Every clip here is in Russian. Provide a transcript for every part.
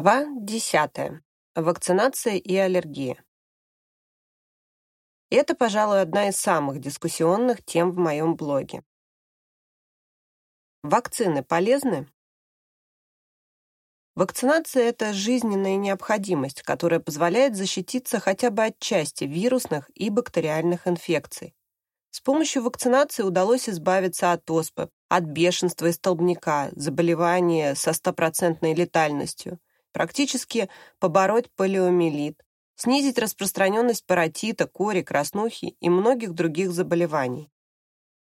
Глава 10. Вакцинация и аллергия. Это, пожалуй, одна из самых дискуссионных тем в моем блоге. Вакцины полезны? Вакцинация – это жизненная необходимость, которая позволяет защититься хотя бы от части вирусных и бактериальных инфекций. С помощью вакцинации удалось избавиться от оспы, от бешенства и столбняка, заболевания со стопроцентной летальностью – практически побороть полиомиелит, снизить распространенность паротита, кори, краснухи и многих других заболеваний.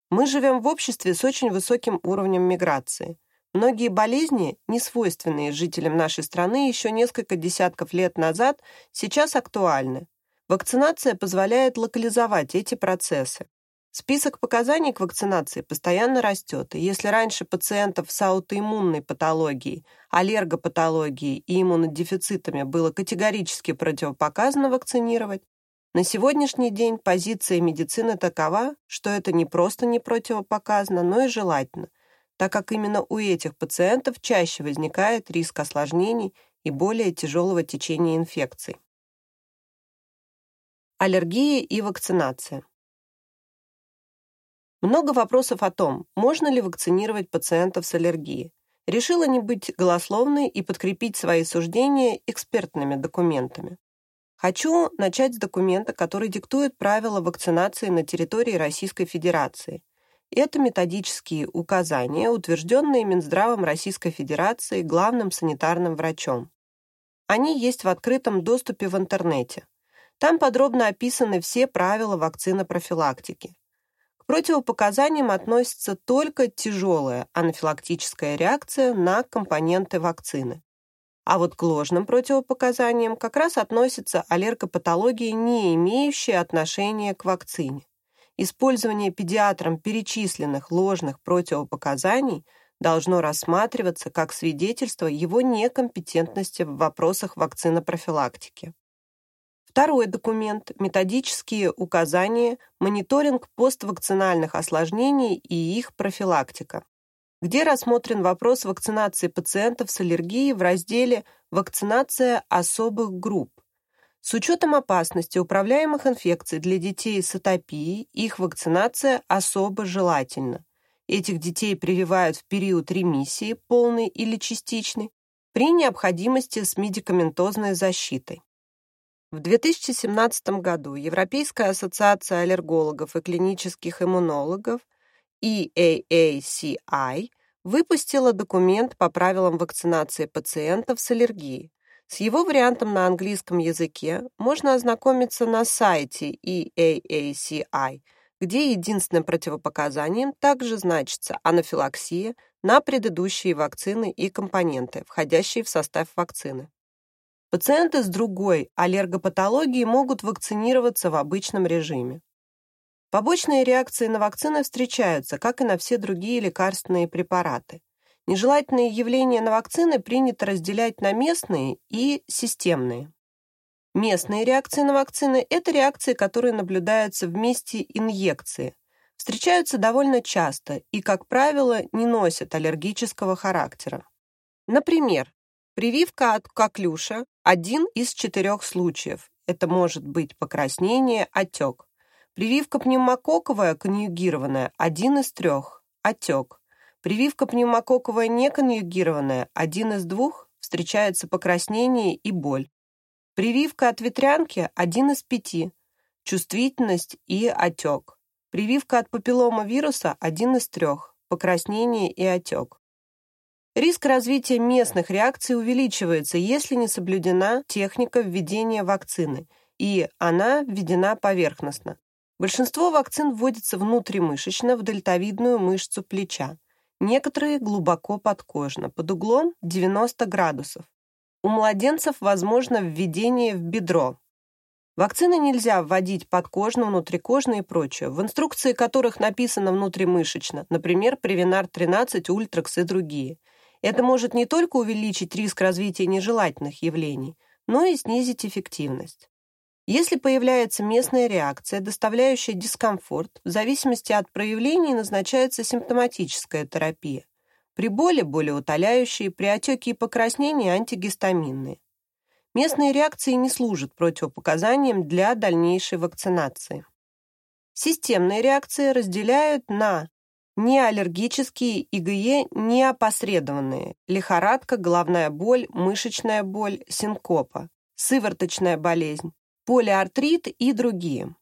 Мы живем в обществе с очень высоким уровнем миграции. Многие болезни, не свойственные жителям нашей страны еще несколько десятков лет назад, сейчас актуальны. Вакцинация позволяет локализовать эти процессы. Список показаний к вакцинации постоянно растет, и если раньше пациентов с аутоиммунной патологией, аллергопатологией и иммунодефицитами было категорически противопоказано вакцинировать, на сегодняшний день позиция медицины такова, что это не просто не противопоказано, но и желательно, так как именно у этих пациентов чаще возникает риск осложнений и более тяжелого течения инфекций. Аллергия и вакцинация. Много вопросов о том, можно ли вакцинировать пациентов с аллергией. Решила не быть голословной и подкрепить свои суждения экспертными документами. Хочу начать с документа, который диктует правила вакцинации на территории Российской Федерации. Это методические указания, утвержденные Минздравом Российской Федерации главным санитарным врачом. Они есть в открытом доступе в интернете. Там подробно описаны все правила вакцинопрофилактики противопоказаниям относится только тяжелая анафилактическая реакция на компоненты вакцины. А вот к ложным противопоказаниям как раз относятся аллергопатологии, не имеющие отношения к вакцине. Использование педиатром перечисленных ложных противопоказаний должно рассматриваться как свидетельство его некомпетентности в вопросах вакцинопрофилактики. Второй документ – методические указания, мониторинг поствакцинальных осложнений и их профилактика, где рассмотрен вопрос вакцинации пациентов с аллергией в разделе «Вакцинация особых групп». С учетом опасности управляемых инфекций для детей с атопией, их вакцинация особо желательна. Этих детей прививают в период ремиссии, полной или частичной, при необходимости с медикаментозной защитой. В 2017 году Европейская ассоциация аллергологов и клинических иммунологов EAACI выпустила документ по правилам вакцинации пациентов с аллергией. С его вариантом на английском языке можно ознакомиться на сайте EAACI, где единственным противопоказанием также значится анафилаксия на предыдущие вакцины и компоненты, входящие в состав вакцины. Пациенты с другой аллергопатологией могут вакцинироваться в обычном режиме. Побочные реакции на вакцины встречаются, как и на все другие лекарственные препараты. Нежелательные явления на вакцины принято разделять на местные и системные. Местные реакции на вакцины – это реакции, которые наблюдаются в месте инъекции, встречаются довольно часто и, как правило, не носят аллергического характера. Например, Прививка от коклюша – один из четырех случаев. Это может быть покраснение, отек. Прививка пневмококковая конъюгированная – один из трех – отек. Прививка пневмококковая неконъюгированная – один из двух – встречается покраснение и боль. Прививка от ветрянки – один из пяти – чувствительность и отек. Прививка от папиллома вируса – один из трех – покраснение и отек. Риск развития местных реакций увеличивается, если не соблюдена техника введения вакцины, и она введена поверхностно. Большинство вакцин вводится внутримышечно в дельтовидную мышцу плеча. Некоторые глубоко подкожно, под углом 90 градусов. У младенцев возможно введение в бедро. Вакцины нельзя вводить подкожно, внутрикожно и прочее, в инструкции которых написано внутримышечно, например, Превенар-13, Ультрикс и другие – это может не только увеличить риск развития нежелательных явлений, но и снизить эффективность. Если появляется местная реакция, доставляющая дискомфорт, в зависимости от проявлений назначается симптоматическая терапия. При боли – болеутоляющие, при отеке и покраснении – антигистаминные. Местные реакции не служат противопоказанием для дальнейшей вакцинации. Системные реакции разделяют на неаллергические ИГЕ неопосредованные, лихорадка, головная боль, мышечная боль, синкопа, сывороточная болезнь, полиартрит и другие.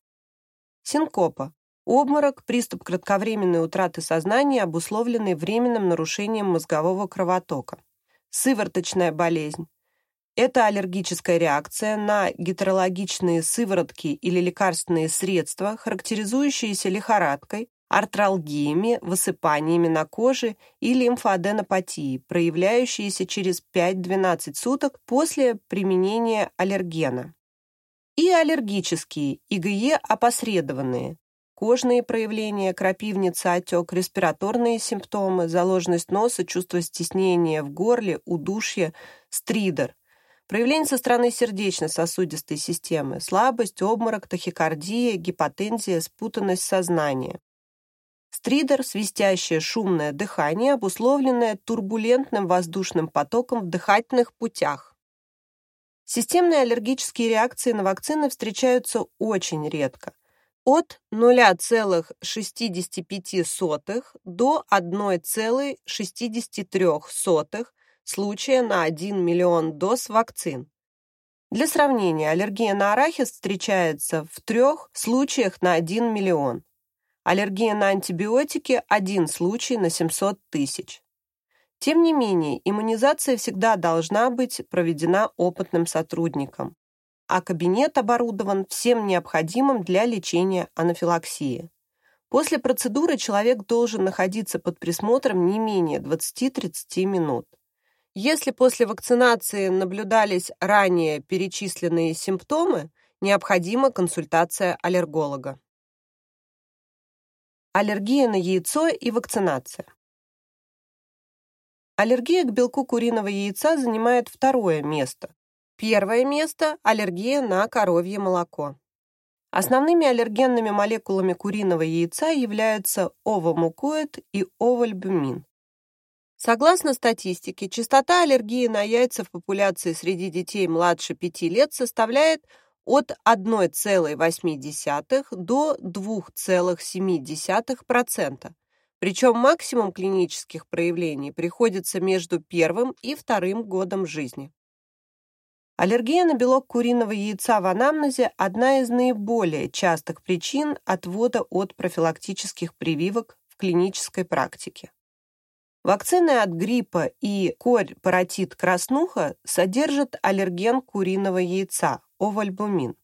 Синкопа – обморок, приступ кратковременной утраты сознания, обусловленный временным нарушением мозгового кровотока. Сывороточная болезнь – это аллергическая реакция на гетерологичные сыворотки или лекарственные средства, характеризующиеся лихорадкой, артралгиями, высыпаниями на коже и лимфоаденопатией, проявляющиеся через 5-12 суток после применения аллергена. И аллергические, ИГЕ опосредованные, кожные проявления, крапивница, отек, респираторные симптомы, заложенность носа, чувство стеснения в горле, удушье, стридер, проявления со стороны сердечно-сосудистой системы, слабость, обморок, тахикардия, гипотензия, спутанность сознания. Стридер – свистящее шумное дыхание, обусловленное турбулентным воздушным потоком в дыхательных путях. Системные аллергические реакции на вакцины встречаются очень редко. От 0,65 до 1,63 случая на 1 миллион доз вакцин. Для сравнения, аллергия на арахис встречается в трех случаях на 1 миллион. Аллергия на антибиотики – один случай на 700 тысяч. Тем не менее, иммунизация всегда должна быть проведена опытным сотрудником, а кабинет оборудован всем необходимым для лечения анафилаксии. После процедуры человек должен находиться под присмотром не менее 20-30 минут. Если после вакцинации наблюдались ранее перечисленные симптомы, необходима консультация аллерголога. Аллергия на яйцо и вакцинация. Аллергия к белку куриного яйца занимает второе место. Первое место – аллергия на коровье молоко. Основными аллергенными молекулами куриного яйца являются овомукоид и овальбумин. Согласно статистике, частота аллергии на яйца в популяции среди детей младше 5 лет составляет от 1,8 до 2,7%. Причем максимум клинических проявлений приходится между первым и вторым годом жизни. Аллергия на белок куриного яйца в анамнезе – одна из наиболее частых причин отвода от профилактических прививок в клинической практике. Вакцины от гриппа и корь-паротит краснуха содержат аллерген куриного яйца – овальбумин.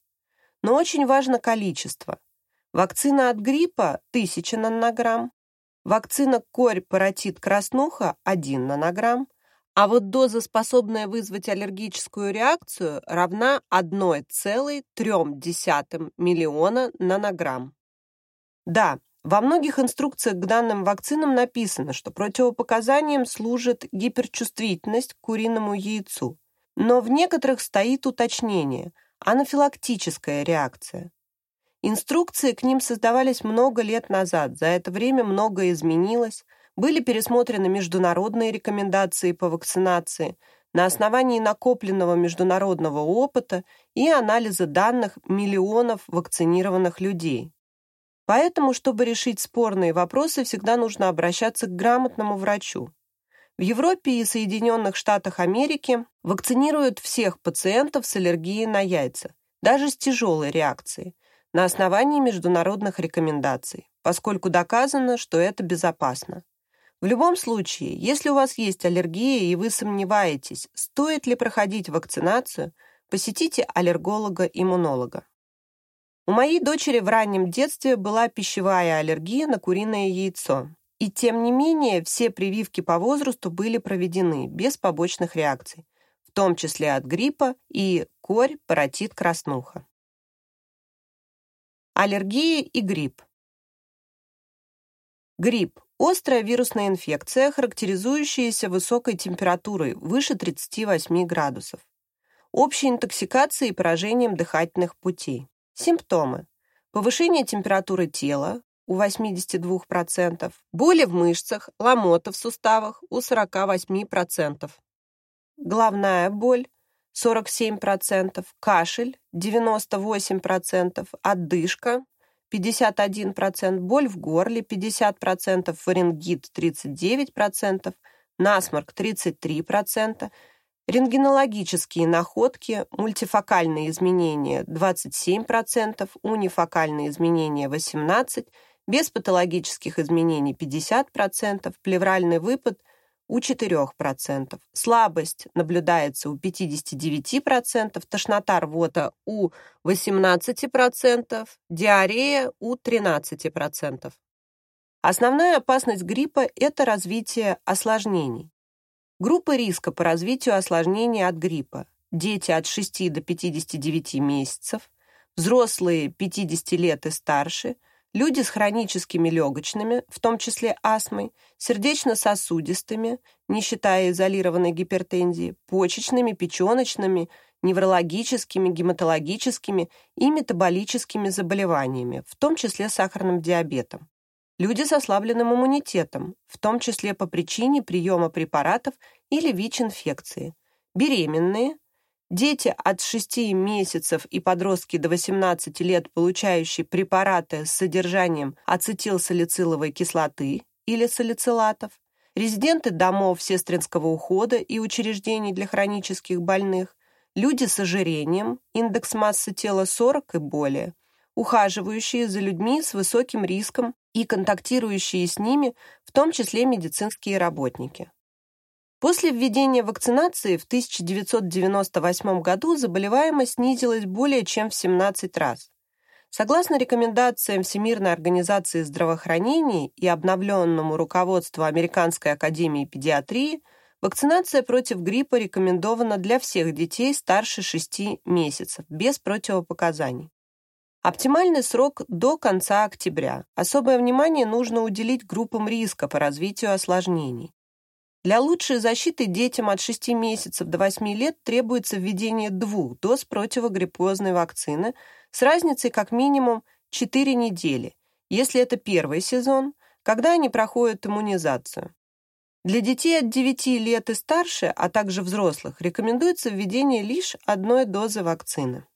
Но очень важно количество. Вакцина от гриппа – 1000 нанограмм, вакцина корь-паротит краснуха – 1 нанограмм, а вот доза, способная вызвать аллергическую реакцию, равна 1,3 миллиона нанограмм. Да, во многих инструкциях к данным вакцинам написано, что противопоказанием служит гиперчувствительность к куриному яйцу, но в некоторых стоит уточнение – анафилактическая реакция. Инструкции к ним создавались много лет назад, за это время многое изменилось, были пересмотрены международные рекомендации по вакцинации на основании накопленного международного опыта и анализа данных миллионов вакцинированных людей. Поэтому, чтобы решить спорные вопросы, всегда нужно обращаться к грамотному врачу. В Европе и Соединенных Штатах Америки вакцинируют всех пациентов с аллергией на яйца, даже с тяжелой реакцией, на основании международных рекомендаций, поскольку доказано, что это безопасно. В любом случае, если у вас есть аллергия и вы сомневаетесь, стоит ли проходить вакцинацию, посетите аллерголога-иммунолога. У моей дочери в раннем детстве была пищевая аллергия на куриное яйцо. И тем не менее, все прививки по возрасту были проведены без побочных реакций, в том числе от гриппа и корь, паротит, краснуха. Аллергия и грипп. Грипп – острая вирусная инфекция, характеризующаяся высокой температурой выше 38 градусов, общей интоксикацией и поражением дыхательных путей. Симптомы. Повышение температуры тела, у 82%, боли в мышцах, ломота в суставах у 48%, головная боль 47%, кашель 98%, отдышка 51%, боль в горле 50%, фарингит 39%, насморк 33%, рентгенологические находки, мультифокальные изменения 27%, унифокальные изменения 18%, без патологических изменений 50%, плевральный выпад у 4%, слабость наблюдается у 59%, тошнота рвота у 18%, диарея у 13%. Основная опасность гриппа – это развитие осложнений. Группы риска по развитию осложнений от гриппа – дети от 6 до 59 месяцев, взрослые 50 лет и старше, люди с хроническими легочными, в том числе астмой, сердечно-сосудистыми, не считая изолированной гипертензии, почечными, печеночными, неврологическими, гематологическими и метаболическими заболеваниями, в том числе сахарным диабетом. Люди с ослабленным иммунитетом, в том числе по причине приема препаратов или ВИЧ-инфекции. Беременные, дети от 6 месяцев и подростки до 18 лет, получающие препараты с содержанием ацетилсалициловой кислоты или салицилатов, резиденты домов сестринского ухода и учреждений для хронических больных, люди с ожирением, индекс массы тела 40 и более, ухаживающие за людьми с высоким риском и контактирующие с ними, в том числе медицинские работники. После введения вакцинации в 1998 году заболеваемость снизилась более чем в 17 раз. Согласно рекомендациям Всемирной организации здравоохранения и обновленному руководству Американской академии педиатрии, вакцинация против гриппа рекомендована для всех детей старше 6 месяцев, без противопоказаний. Оптимальный срок до конца октября. Особое внимание нужно уделить группам риска по развитию осложнений. Для лучшей защиты детям от 6 месяцев до 8 лет требуется введение двух доз противогриппозной вакцины с разницей как минимум 4 недели, если это первый сезон, когда они проходят иммунизацию. Для детей от 9 лет и старше, а также взрослых, рекомендуется введение лишь одной дозы вакцины.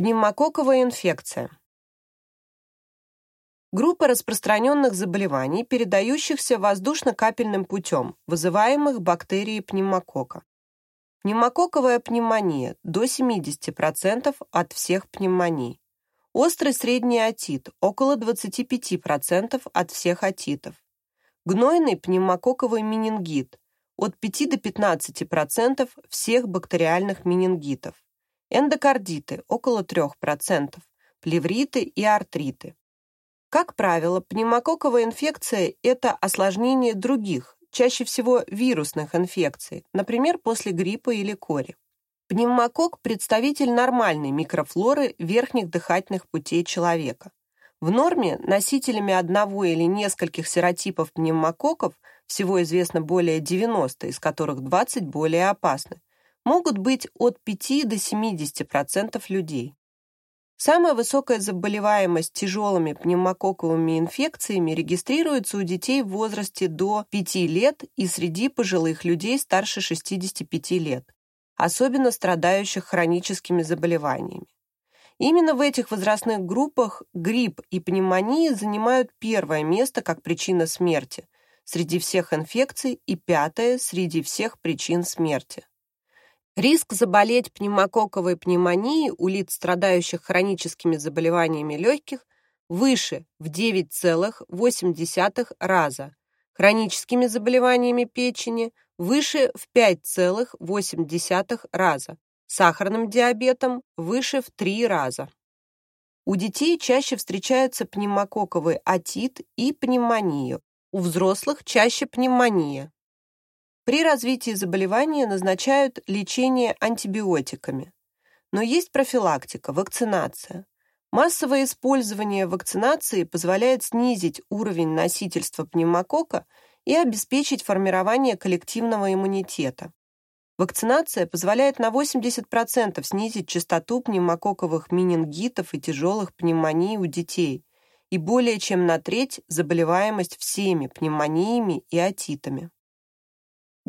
Пневмококковая инфекция. Группа распространенных заболеваний, передающихся воздушно-капельным путем, вызываемых бактерией пневмокока. Пневмококковая пневмония до 70% от всех пневмоний. Острый средний отит около 25% от всех отитов. Гнойный пневмококковый менингит от 5 до 15% всех бактериальных менингитов эндокардиты – около 3%, плевриты и артриты. Как правило, пневмококковая инфекция – это осложнение других, чаще всего вирусных инфекций, например, после гриппа или кори. Пневмокок – представитель нормальной микрофлоры верхних дыхательных путей человека. В норме носителями одного или нескольких серотипов пневмококков, всего известно более 90, из которых 20 более опасны, могут быть от 5 до 70% людей. Самая высокая заболеваемость тяжелыми пневмококковыми инфекциями регистрируется у детей в возрасте до 5 лет и среди пожилых людей старше 65 лет, особенно страдающих хроническими заболеваниями. Именно в этих возрастных группах грипп и пневмония занимают первое место как причина смерти среди всех инфекций и пятое среди всех причин смерти. Риск заболеть пневмококковой пневмонией у лиц, страдающих хроническими заболеваниями легких, выше в 9,8 раза, хроническими заболеваниями печени выше в 5,8 раза, сахарным диабетом выше в 3 раза. У детей чаще встречаются пневмококковый отит и пневмония, у взрослых чаще пневмония. При развитии заболевания назначают лечение антибиотиками. Но есть профилактика, вакцинация. Массовое использование вакцинации позволяет снизить уровень носительства пневмокока и обеспечить формирование коллективного иммунитета. Вакцинация позволяет на 80% снизить частоту пневмококковых менингитов и тяжелых пневмоний у детей и более чем на треть заболеваемость всеми пневмониями и отитами.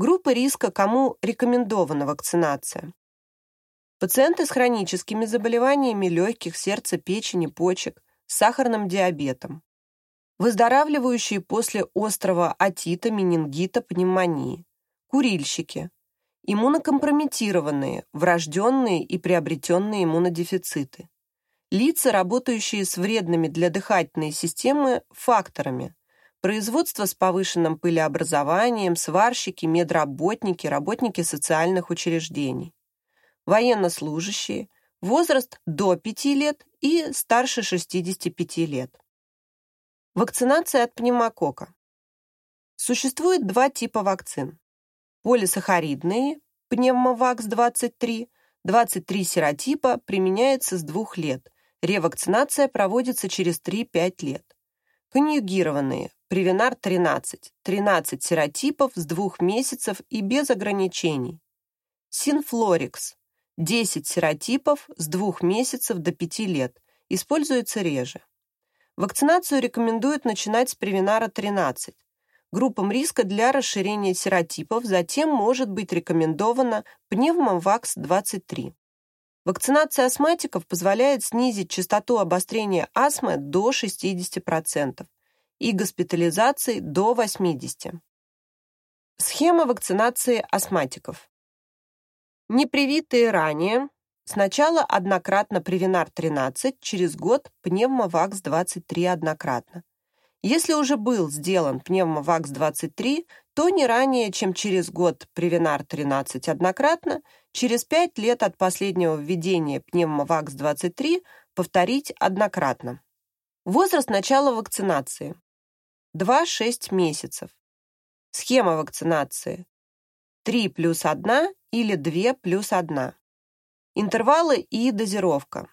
Группа риска, кому рекомендована вакцинация. Пациенты с хроническими заболеваниями легких, сердца, печени, почек, с сахарным диабетом. Выздоравливающие после острого отита, менингита, пневмонии. Курильщики. Иммунокомпрометированные, врожденные и приобретенные иммунодефициты. Лица, работающие с вредными для дыхательной системы факторами. Производство с повышенным пылеобразованием, сварщики, медработники, работники социальных учреждений. Военнослужащие, возраст до 5 лет и старше 65 лет. Вакцинация от пневмокока. Существует два типа вакцин полисахаридные, пневмовакс-23, 23 серотипа применяется с двух лет, ревакцинация проводится через 3-5 лет. Конъюгированные, Привинар-13, 13 серотипов с двух месяцев и без ограничений. Синфлорикс, 10 серотипов с двух месяцев до 5 лет, используется реже. Вакцинацию рекомендуют начинать с Привинара-13, группам риска для расширения серотипов, затем может быть рекомендована пневмовакс-23. Вакцинация астматиков позволяет снизить частоту обострения астмы до 60% и госпитализации до 80%. Схема вакцинации астматиков. Непривитые ранее сначала однократно Привинар-13, через год пневмовакс-23 однократно. Если уже был сделан пневмовакс-23, то не ранее, чем через год Привинар-13 однократно, через 5 лет от последнего введения пневмовакс-23 повторить однократно. Возраст начала вакцинации. 2-6 месяцев. Схема вакцинации. 3 плюс 1 или 2 плюс 1. Интервалы и дозировка.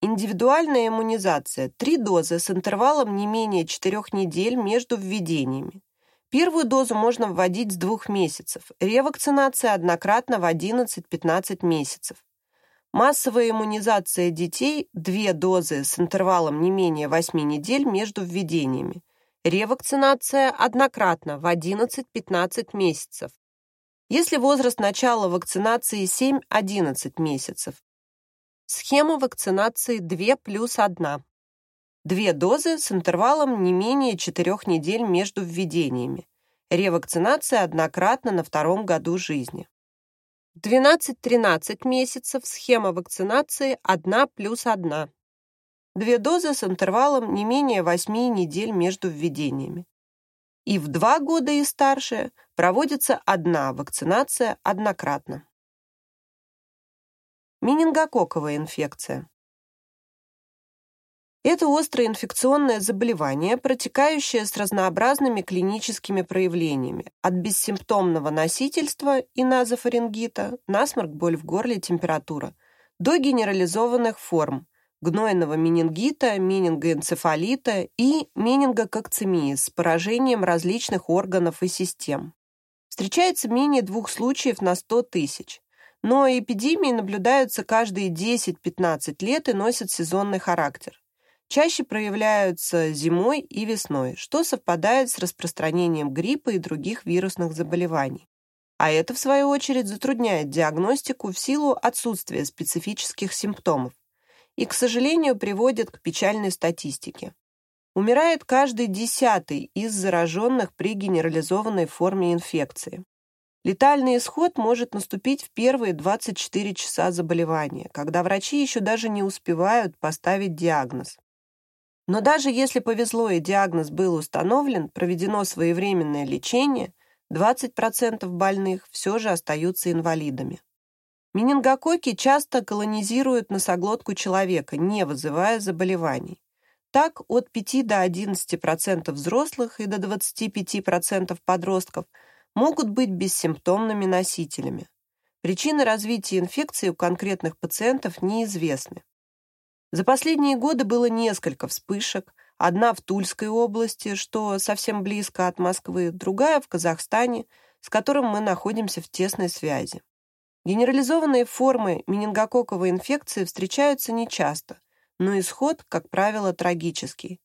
Индивидуальная иммунизация. Три дозы с интервалом не менее 4 недель между введениями. Первую дозу можно вводить с двух месяцев. Ревакцинация однократно в 11-15 месяцев. Массовая иммунизация детей – две дозы с интервалом не менее 8 недель между введениями. Ревакцинация однократно в 11-15 месяцев. Если возраст начала вакцинации 7-11 месяцев, Схема вакцинации 2 плюс 1. Две дозы с интервалом не менее 4 недель между введениями. Ревакцинация однократно на втором году жизни. 12-13 месяцев схема вакцинации 1 плюс 1. Две дозы с интервалом не менее 8 недель между введениями. И в 2 года и старше проводится одна вакцинация однократно. Менингококковая инфекция. Это острое инфекционное заболевание, протекающее с разнообразными клиническими проявлениями, от бессимптомного носительства и назофарингита, насморк, боль в горле, температура, до генерализованных форм гнойного менингита, менингоэнцефалита и менингококцемии с поражением различных органов и систем. Встречается менее двух случаев на 100 тысяч но эпидемии наблюдаются каждые 10-15 лет и носят сезонный характер. Чаще проявляются зимой и весной, что совпадает с распространением гриппа и других вирусных заболеваний. А это, в свою очередь, затрудняет диагностику в силу отсутствия специфических симптомов и, к сожалению, приводит к печальной статистике. Умирает каждый десятый из зараженных при генерализованной форме инфекции. Летальный исход может наступить в первые 24 часа заболевания, когда врачи еще даже не успевают поставить диагноз. Но даже если повезло и диагноз был установлен, проведено своевременное лечение, 20% больных все же остаются инвалидами. Менингококки часто колонизируют носоглотку человека, не вызывая заболеваний. Так, от 5 до 11% взрослых и до 25% подростков – могут быть бессимптомными носителями. Причины развития инфекции у конкретных пациентов неизвестны. За последние годы было несколько вспышек, одна в Тульской области, что совсем близко от Москвы, другая в Казахстане, с которым мы находимся в тесной связи. Генерализованные формы менингококковой инфекции встречаются нечасто, но исход, как правило, трагический.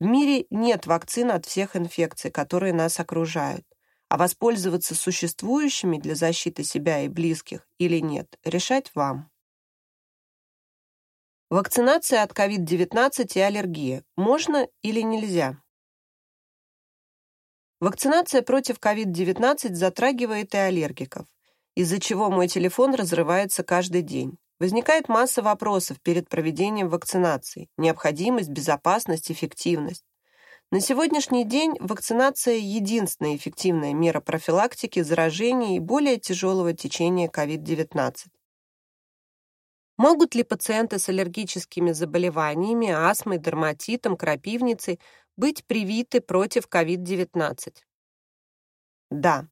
В мире нет вакцин от всех инфекций, которые нас окружают, а воспользоваться существующими для защиты себя и близких или нет, решать вам. Вакцинация от COVID-19 и аллергия. Можно или нельзя? Вакцинация против COVID-19 затрагивает и аллергиков из-за чего мой телефон разрывается каждый день. Возникает масса вопросов перед проведением вакцинации, необходимость, безопасность, эффективность. На сегодняшний день вакцинация – единственная эффективная мера профилактики заражения и более тяжелого течения COVID-19. Могут ли пациенты с аллергическими заболеваниями, астмой, дерматитом, крапивницей быть привиты против COVID-19? Да,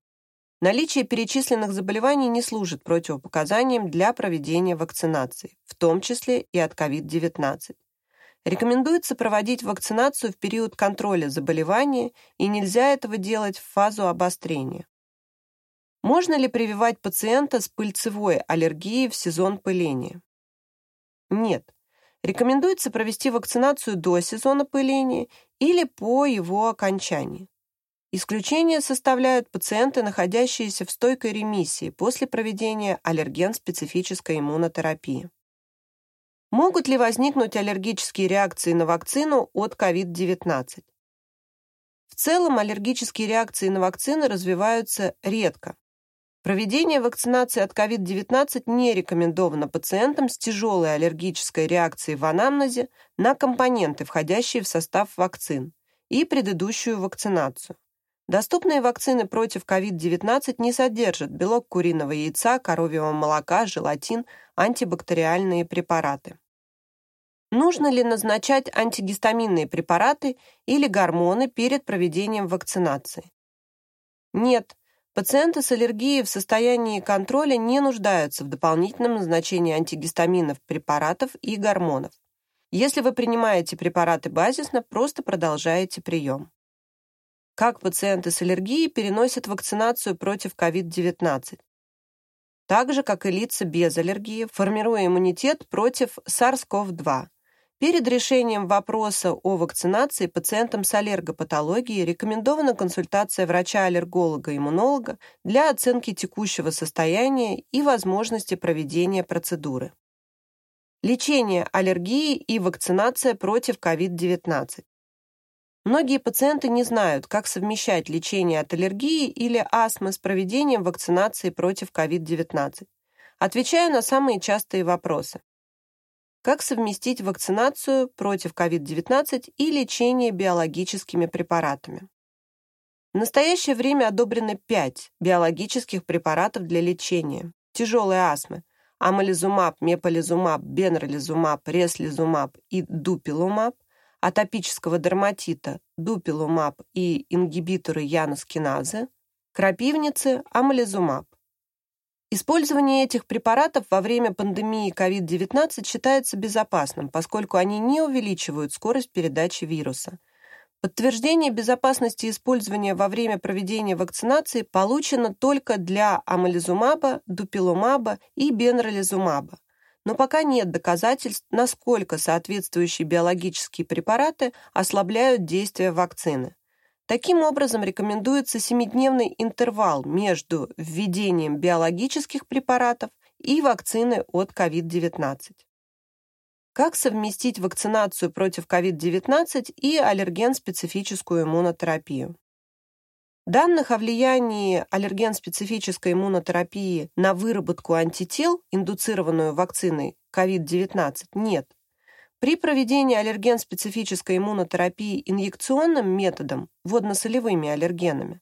Наличие перечисленных заболеваний не служит противопоказанием для проведения вакцинации, в том числе и от COVID-19. Рекомендуется проводить вакцинацию в период контроля заболевания, и нельзя этого делать в фазу обострения. Можно ли прививать пациента с пыльцевой аллергией в сезон пыления? Нет. Рекомендуется провести вакцинацию до сезона пыления или по его окончании. Исключение составляют пациенты, находящиеся в стойкой ремиссии после проведения аллерген-специфической иммунотерапии. Могут ли возникнуть аллергические реакции на вакцину от COVID-19? В целом аллергические реакции на вакцины развиваются редко. Проведение вакцинации от COVID-19 не рекомендовано пациентам с тяжелой аллергической реакцией в анамнезе на компоненты, входящие в состав вакцин, и предыдущую вакцинацию. Доступные вакцины против COVID-19 не содержат белок куриного яйца, коровьего молока, желатин, антибактериальные препараты. Нужно ли назначать антигистаминные препараты или гормоны перед проведением вакцинации? Нет, пациенты с аллергией в состоянии контроля не нуждаются в дополнительном назначении антигистаминов препаратов и гормонов. Если вы принимаете препараты базисно, просто продолжаете прием. Как пациенты с аллергией переносят вакцинацию против COVID-19? Так же, как и лица без аллергии, формируя иммунитет против SARS-CoV-2. Перед решением вопроса о вакцинации пациентам с аллергопатологией рекомендована консультация врача-аллерголога-иммунолога для оценки текущего состояния и возможности проведения процедуры. Лечение аллергии и вакцинация против COVID-19. Многие пациенты не знают, как совмещать лечение от аллергии или астмы с проведением вакцинации против COVID-19. Отвечаю на самые частые вопросы. Как совместить вакцинацию против COVID-19 и лечение биологическими препаратами? В настоящее время одобрены 5 биологических препаратов для лечения тяжелой астмы – амализумаб, меполизумаб, бенролизумаб, реслизумаб и дупилумаб, атопического дерматита дупилумаб и ингибиторы яноскиназы, крапивницы амализумаб. Использование этих препаратов во время пандемии COVID-19 считается безопасным, поскольку они не увеличивают скорость передачи вируса. Подтверждение безопасности использования во время проведения вакцинации получено только для амализумаба, дупилумаба и бенролизумаба но пока нет доказательств, насколько соответствующие биологические препараты ослабляют действие вакцины. Таким образом, рекомендуется семидневный интервал между введением биологических препаратов и вакцины от COVID-19. Как совместить вакцинацию против COVID-19 и аллерген-специфическую иммунотерапию? Данных о влиянии аллерген-специфической иммунотерапии на выработку антител, индуцированную вакциной COVID-19, нет. При проведении аллерген-специфической иммунотерапии инъекционным методом, водно-солевыми аллергенами,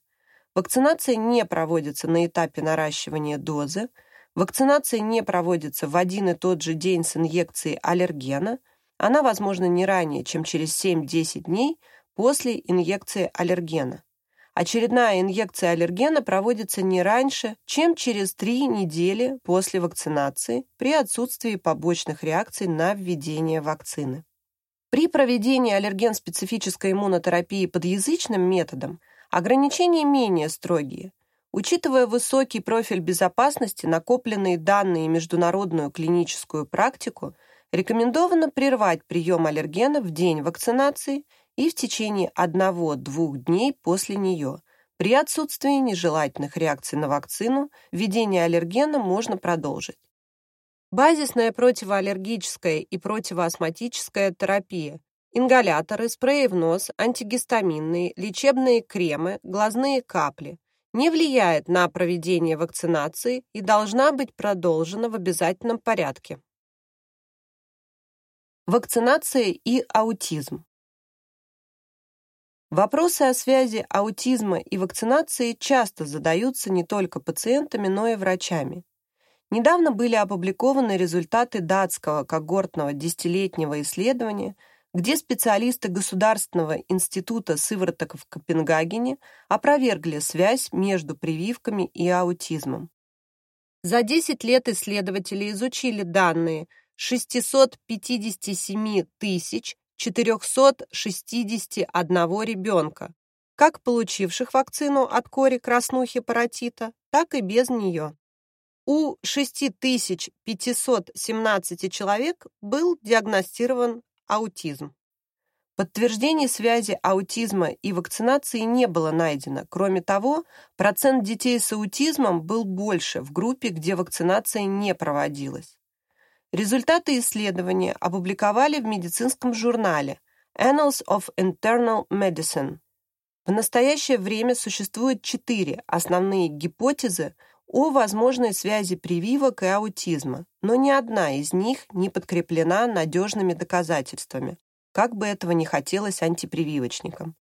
вакцинация не проводится на этапе наращивания дозы, вакцинация не проводится в один и тот же день с инъекцией аллергена, она возможна не ранее, чем через 7-10 дней после инъекции аллергена. Очередная инъекция аллергена проводится не раньше, чем через 3 недели после вакцинации при отсутствии побочных реакций на введение вакцины. При проведении аллерген-специфической иммунотерапии подъязычным методом ограничения менее строгие. Учитывая высокий профиль безопасности, накопленные данные и международную клиническую практику, рекомендовано прервать прием аллергена в день вакцинации и в течение 1-2 дней после нее. При отсутствии нежелательных реакций на вакцину введение аллергена можно продолжить. Базисная противоаллергическая и противоастматическая терапия Ингаляторы, спреи в нос, антигистаминные, лечебные кремы, глазные капли не влияет на проведение вакцинации и должна быть продолжена в обязательном порядке. Вакцинация и аутизм. Вопросы о связи аутизма и вакцинации часто задаются не только пациентами, но и врачами. Недавно были опубликованы результаты датского когортного десятилетнего исследования – где специалисты Государственного института сывороток в Копенгагене опровергли связь между прививками и аутизмом. За 10 лет исследователи изучили данные 657 461 ребенка, как получивших вакцину от кори краснухи паротита, так и без нее. У 6517 человек был диагностирован аутизм. Подтверждений связи аутизма и вакцинации не было найдено. Кроме того, процент детей с аутизмом был больше в группе, где вакцинация не проводилась. Результаты исследования опубликовали в медицинском журнале Annals of Internal Medicine. В настоящее время существует четыре основные гипотезы о возможной связи прививок и аутизма, но ни одна из них не подкреплена надежными доказательствами, как бы этого ни хотелось антипрививочникам.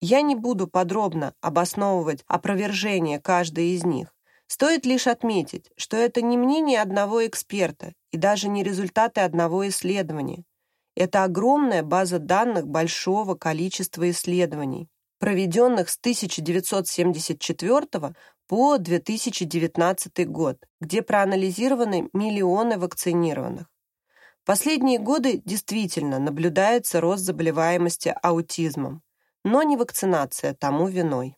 Я не буду подробно обосновывать опровержение каждой из них. Стоит лишь отметить, что это не мнение одного эксперта и даже не результаты одного исследования. Это огромная база данных большого количества исследований, проведенных с 1974 по 2019 год, где проанализированы миллионы вакцинированных. Последние годы действительно наблюдается рост заболеваемости аутизмом, но не вакцинация тому виной.